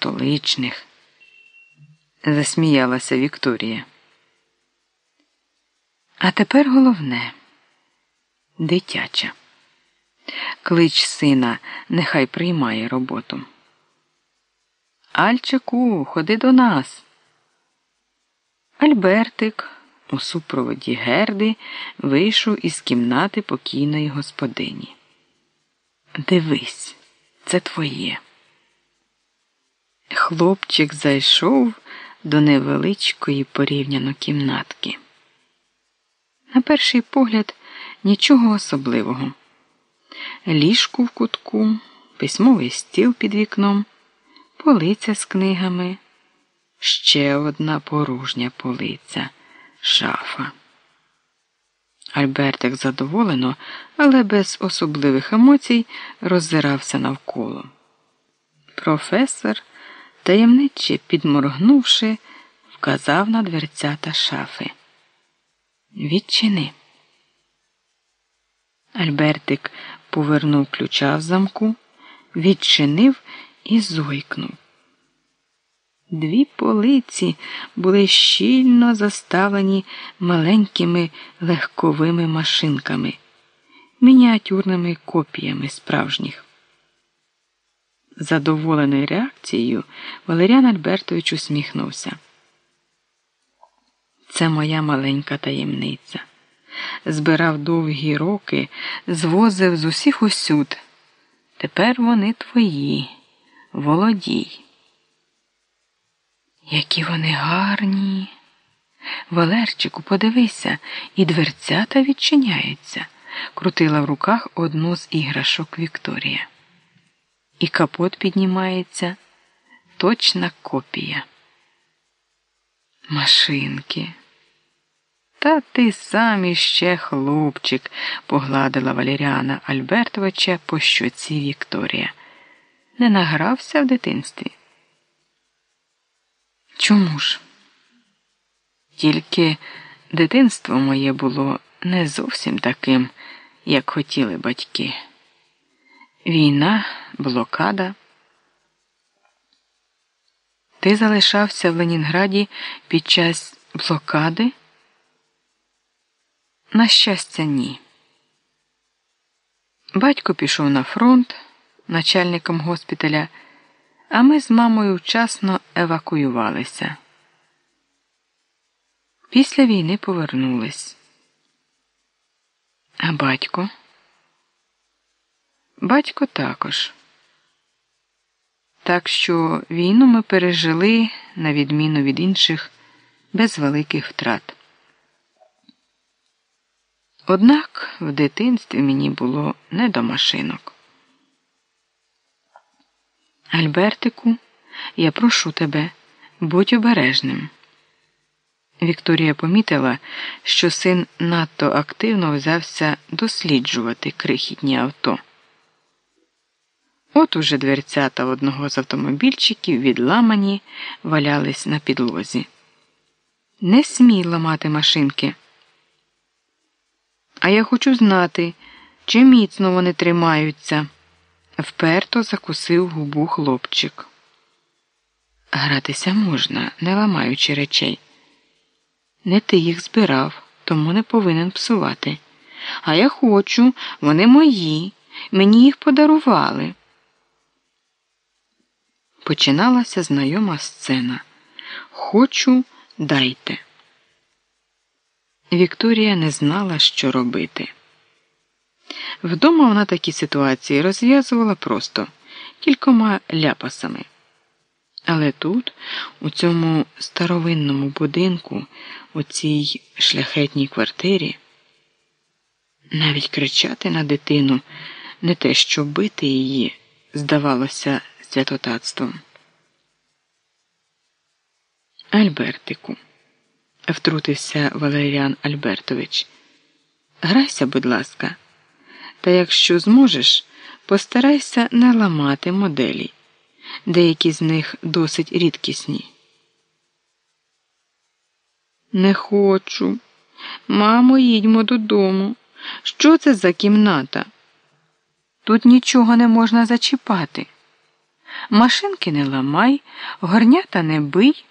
столичних, засміялася Вікторія. А тепер головне дитяча. Клич сина, нехай приймає роботу. Альчику, ходи до нас. Альбертик у супроводі Герди вийшов із кімнати покійної господині. Дивись, це твоє. Хлопчик зайшов до невеличкої порівняно кімнатки. На перший погляд, нічого особливого. Ліжку в кутку, письмовий стіл під вікном, полиця з книгами, ще одна порожня полиця, шафа. Альбертик задоволено, але без особливих емоцій роззирався навколо. Професор, таємниче підморгнувши, вказав на дверцята шафи. Відчини. Альбертик повернув ключа в замку, відчинив і зойкнув. Дві полиці були щільно заставлені маленькими легковими машинками, мініатюрними копіями справжніх. Задоволений реакцією, Валеріан Альбертович усміхнувся. Це моя маленька таємниця. Збирав довгі роки, звозив з усіх усюд. Тепер вони твої, володій. Які вони гарні. Валерчику, подивися, і дверцята відчиняються, крутила в руках одну з іграшок Вікторія. І капот піднімається точна копія. Машинки. Та ти сам іще хлопчик, погладила Валеріана Альбертовича по щоці Вікторія. Не награвся в дитинстві. Чому ж? Тільки дитинство моє було не зовсім таким, як хотіли батьки. Війна, блокада. Ти залишався в Ленінграді під час блокади? На щастя, ні. Батько пішов на фронт начальником госпіталя, а ми з мамою вчасно евакуювалися. Після війни повернулись. А батько? Батько також. Так що війну ми пережили, на відміну від інших, без великих втрат. Однак в дитинстві мені було не до машинок. Альбертику, я прошу тебе, будь обережним. Вікторія помітила, що син надто активно взявся досліджувати крихітні авто. От уже дверцята одного з автомобільчиків відламані валялись на підлозі. Не смій ламати машинки. А я хочу знати, чи міцно вони тримаються, вперто закусив губу хлопчик. Гратися можна, не ламаючи речей. Не ти їх збирав, тому не повинен псувати. А я хочу, вони мої, мені їх подарували. Починалася знайома сцена. Хочу, дайте. Вікторія не знала, що робити. Вдома вона такі ситуації розв'язувала просто кількома ляпасами. Але тут, у цьому старовинному будинку, у цій шляхетній квартирі, навіть кричати на дитину, не те, що бити її, здавалося святотатством. Альбертику втрутився Валеріан Альбертович. Грайся, будь ласка, та якщо зможеш, постарайся не ламати моделі. Деякі з них досить рідкісні. Не хочу. Мамо, їдьмо додому. Що це за кімната? Тут нічого не можна зачіпати. Машинки не ламай, горнята не бий.